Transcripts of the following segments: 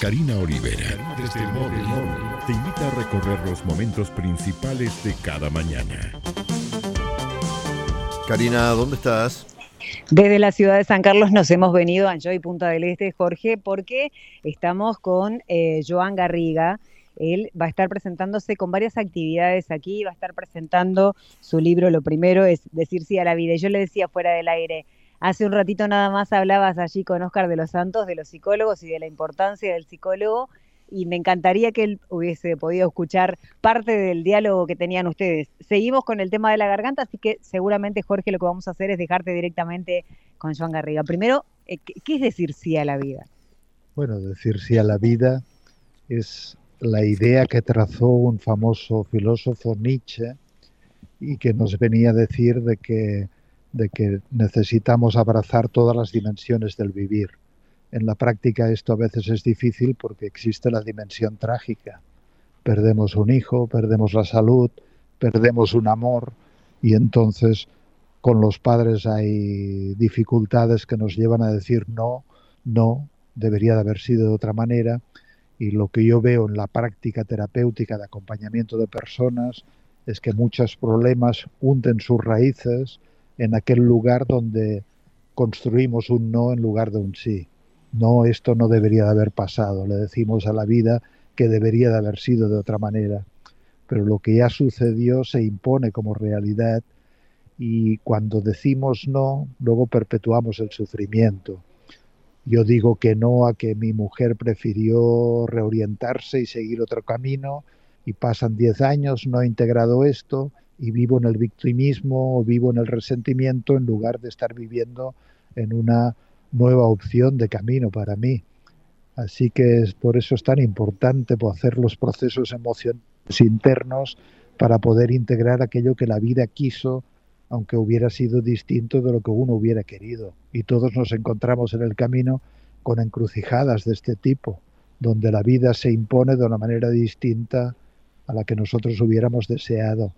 Karina Olivera, desde el móvil, te invita a recorrer los momentos principales de cada mañana. Karina, ¿dónde estás? Desde la ciudad de San Carlos nos hemos venido a Enjoy Punta del Este, Jorge, porque estamos con eh, Joan Garriga. Él va a estar presentándose con varias actividades aquí, va a estar presentando su libro. Lo primero es Decir sí a la vida. Y yo le decía fuera del aire, Hace un ratito nada más hablabas allí con Oscar de los Santos de los psicólogos y de la importancia del psicólogo y me encantaría que él hubiese podido escuchar parte del diálogo que tenían ustedes. Seguimos con el tema de la garganta, así que seguramente Jorge lo que vamos a hacer es dejarte directamente con Joan Garriga. Primero, eh, ¿qué es decir sí a la vida? Bueno, decir sí a la vida es la idea que trazó un famoso filósofo Nietzsche y que nos venía a decir de que de que necesitamos abrazar todas las dimensiones del vivir. En la práctica esto a veces es difícil porque existe la dimensión trágica. Perdemos un hijo, perdemos la salud, perdemos un amor y entonces con los padres hay dificultades que nos llevan a decir no, no, debería de haber sido de otra manera. Y lo que yo veo en la práctica terapéutica de acompañamiento de personas es que muchos problemas hunden sus raíces en aquel lugar donde construimos un no en lugar de un sí. No, esto no debería de haber pasado. Le decimos a la vida que debería de haber sido de otra manera. Pero lo que ya sucedió se impone como realidad y cuando decimos no, luego perpetuamos el sufrimiento. Yo digo que no a que mi mujer prefirió reorientarse y seguir otro camino y pasan 10 años, no ha integrado esto, y vivo en el victimismo o vivo en el resentimiento en lugar de estar viviendo en una nueva opción de camino para mí. Así que es, por eso es tan importante hacer los procesos emocionales internos para poder integrar aquello que la vida quiso, aunque hubiera sido distinto de lo que uno hubiera querido. Y todos nos encontramos en el camino con encrucijadas de este tipo, donde la vida se impone de una manera distinta a la que nosotros hubiéramos deseado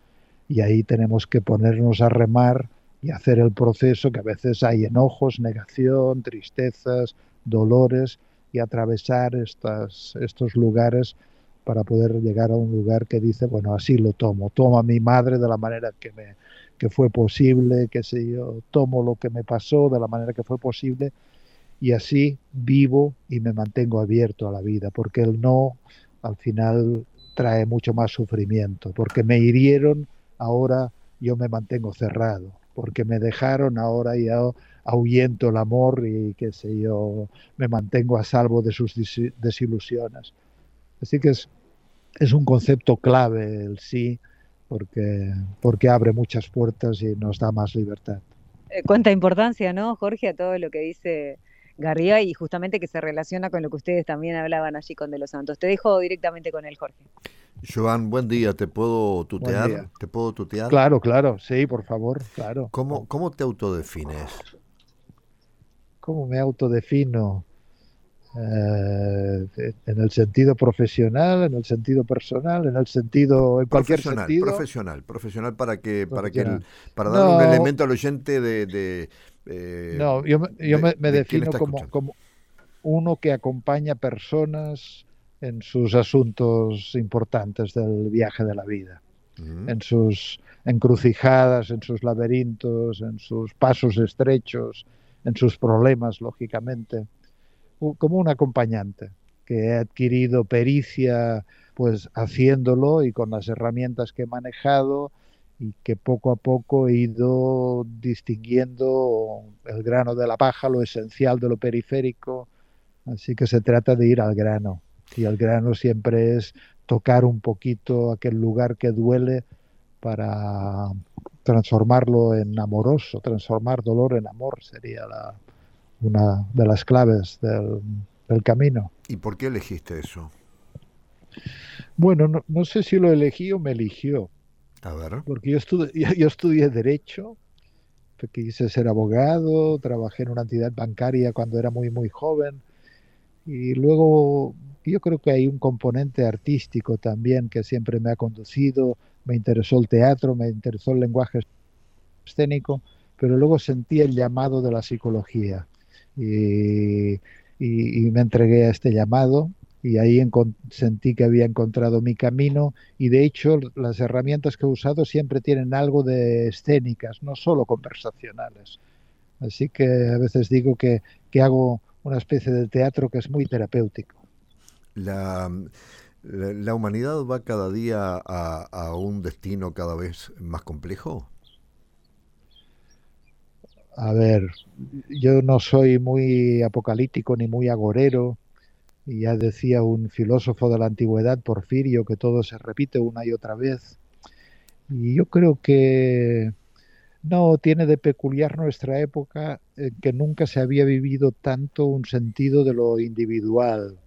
y ahí tenemos que ponernos a remar y hacer el proceso que a veces hay enojos, negación, tristezas, dolores y atravesar estas, estos lugares para poder llegar a un lugar que dice, bueno, así lo tomo, tomo a mi madre de la manera que, me, que fue posible, que sé yo, tomo lo que me pasó de la manera que fue posible y así vivo y me mantengo abierto a la vida, porque el no al final trae mucho más sufrimiento, porque me hirieron ahora yo me mantengo cerrado, porque me dejaron, ahora ya ahuyento el amor y qué sé yo, me mantengo a salvo de sus desilusiones. Así que es, es un concepto clave el sí, porque, porque abre muchas puertas y nos da más libertad. Eh, cuánta importancia, ¿no, Jorge, a todo lo que dice Garriga y justamente que se relaciona con lo que ustedes también hablaban allí con De los Santos. Te dejo directamente con él, Jorge. Joan, buen día. ¿Te puedo tutear? ¿Te puedo tutear? Claro, claro, sí, por favor, claro. ¿Cómo, cómo te autodefines? ¿Cómo me autodefino? Eh, en el sentido profesional, en el sentido personal, en el sentido, en cualquier sentido. Profesional, profesional para que, para que, para dar un elemento al oyente de, eh, no, yo, me, defino como, como uno que acompaña personas en sus asuntos importantes del viaje de la vida, en sus encrucijadas, en sus laberintos, en sus pasos estrechos, en sus problemas, lógicamente, como un acompañante que ha adquirido pericia pues haciéndolo y con las herramientas que he manejado y que poco a poco he ido distinguiendo el grano de la paja, lo esencial de lo periférico, así que se trata de ir al grano y el grano siempre es tocar un poquito aquel lugar que duele para transformarlo en amoroso, transformar dolor en amor sería la, una de las claves del, camino. ¿Y por qué elegiste eso? Bueno, no, sé si lo elegí o me eligió. A ver. Porque yo, yo estudié Derecho, quise ser abogado, trabajé en una entidad bancaria cuando era muy, muy joven. Y luego yo creo que hay un componente artístico también que siempre me ha conducido. Me interesó el teatro, me interesó el lenguaje escénico, pero luego sentí el llamado de la psicología y, me entregué a este llamado y ahí sentí que había encontrado mi camino y de hecho las herramientas que he usado siempre tienen algo de escénicas, no solo conversacionales. Así que a veces digo que, hago una especie de teatro que es muy terapéutico. La, la, humanidad va cada día a, a un destino cada vez más complejo. A ver, yo no soy muy apocalíptico ni muy agorero, y ya decía un filósofo de la antigüedad, Porfirio, que todo se repite una y otra vez. Y yo creo que no tiene de peculiar nuestra época que nunca se había vivido tanto un sentido de lo individual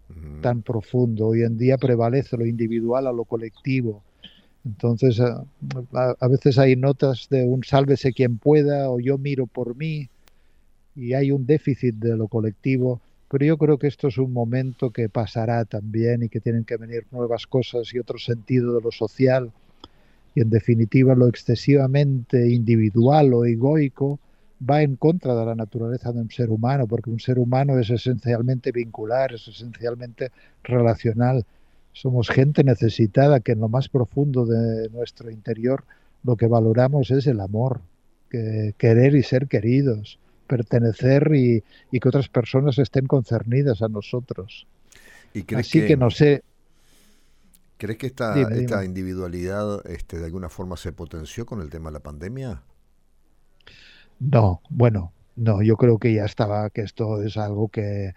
tan profundo. Hoy en día prevalece lo individual a lo colectivo. Entonces, a, a, veces hay notas de un sálvese quien pueda o yo miro por mí y hay un déficit de lo colectivo pero yo creo que esto es un momento que pasará también y que tienen que venir nuevas cosas y otro sentido de lo social y en definitiva lo excesivamente individual o egoico va en contra de la naturaleza de un ser humano, porque un ser humano es esencialmente vincular, es esencialmente relacional. Somos gente necesitada que en lo más profundo de nuestro interior lo que valoramos es el amor, que querer y ser queridos pertenecer y, que otras personas estén concernidas a nosotros. ¿Y Así que, no sé. ¿Crees que esta, esta individualidad este, de alguna forma se potenció con el tema de la pandemia? No, bueno, no, yo creo que ya estaba, que esto es algo que,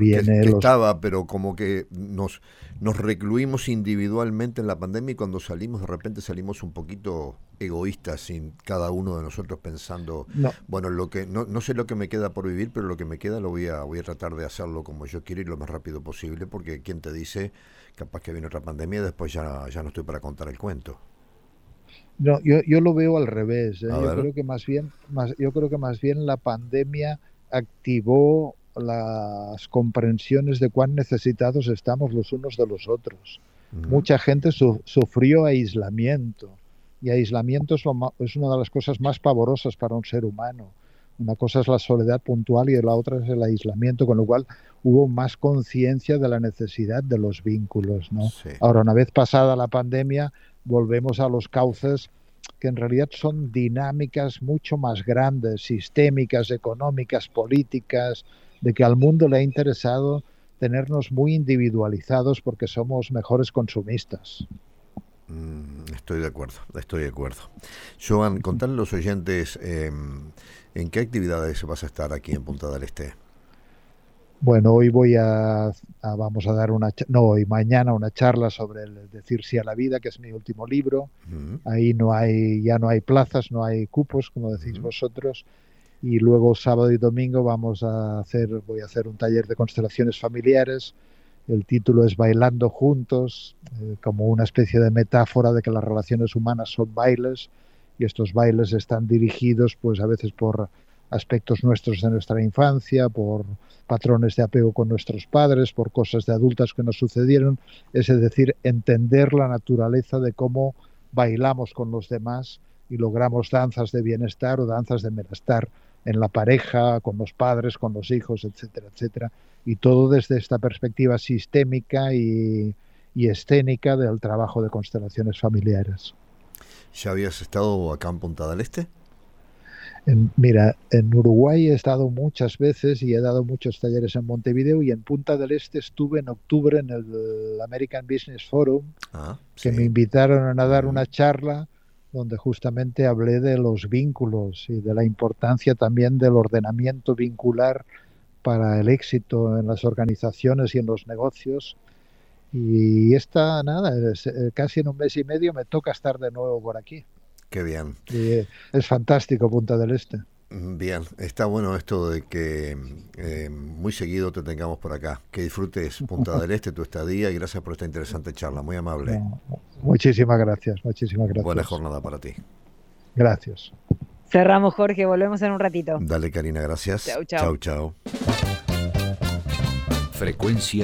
viene. Que, estaba, pero como que nos, nos recluimos individualmente en la pandemia y cuando salimos, de repente salimos un poquito egoístas, sin cada uno de nosotros pensando, bueno, lo que no, no sé lo que me queda por vivir, pero lo que me queda lo voy a, voy a tratar de hacerlo como yo quiero y lo más rápido posible, porque quien te dice, capaz que viene otra pandemia, después ya, ya no estoy para contar el cuento. No, yo, yo lo veo al revés. ¿eh? Yo creo que más bien, más, yo creo que más bien la pandemia activó las comprensiones de cuán necesitados estamos los unos de los otros. Mucha gente sufrió aislamiento y aislamiento es, es una de las cosas más pavorosas para un ser humano. Una cosa es la soledad puntual y la otra es el aislamiento, con lo cual hubo más conciencia de la necesidad de los vínculos. ¿no? Ahora, una vez pasada la pandemia, volvemos a los cauces que en realidad son dinámicas mucho más grandes, sistémicas, económicas, políticas, de que al mundo le ha interesado tenernos muy individualizados porque somos mejores consumistas. Mm, estoy de acuerdo, estoy de acuerdo. Joan, contarle a los oyentes em, en qué actividades vas a estar aquí en Punta del Este. Bueno, hoy voy a, vamos a dar una, no, hoy mañana una charla sobre el decir sí a la vida, que es mi último libro. Ahí no hay, ya no hay plazas, no hay cupos, como decís vosotros. Y luego sábado y domingo vamos a hacer, voy a hacer un taller de constelaciones familiares. El título es Bailando juntos, eh, como una especie de metáfora de que las relaciones humanas son bailes y estos bailes están dirigidos, pues a veces por aspectos nuestros de nuestra infancia, por patrones de apego con nuestros padres, por cosas de adultas que nos sucedieron, es decir, entender la naturaleza de cómo bailamos con los demás y logramos danzas de bienestar o danzas de bienestar en la pareja, con los padres, con los hijos, etcétera, etcétera. Y todo desde esta perspectiva sistémica y, y escénica del trabajo de constelaciones familiares. ¿Ya habías estado acá en Punta del Este? mira, en Uruguay he estado muchas veces y he dado muchos talleres en Montevideo y en Punta del Este estuve en octubre en el American Business Forum, ah, que me invitaron a dar una charla donde justamente hablé de los vínculos y de la importancia también del ordenamiento vincular para el éxito en las organizaciones y en los negocios. Y esta, nada, eh, casi en un mes y medio me toca estar de nuevo por aquí. Qué bien. es fantástico Punta del Este. Bien, está bueno esto de que eh, muy seguido te tengamos por acá. Que disfrutes Punta del Este, tu estadía y gracias por esta interesante charla, muy amable. muchísimas gracias, muchísimas gracias. Buena jornada para ti. Gracias. Cerramos, Jorge, volvemos en un ratito. Dale, Karina, gracias. Chau, chau. Chau, chau. Frecuencia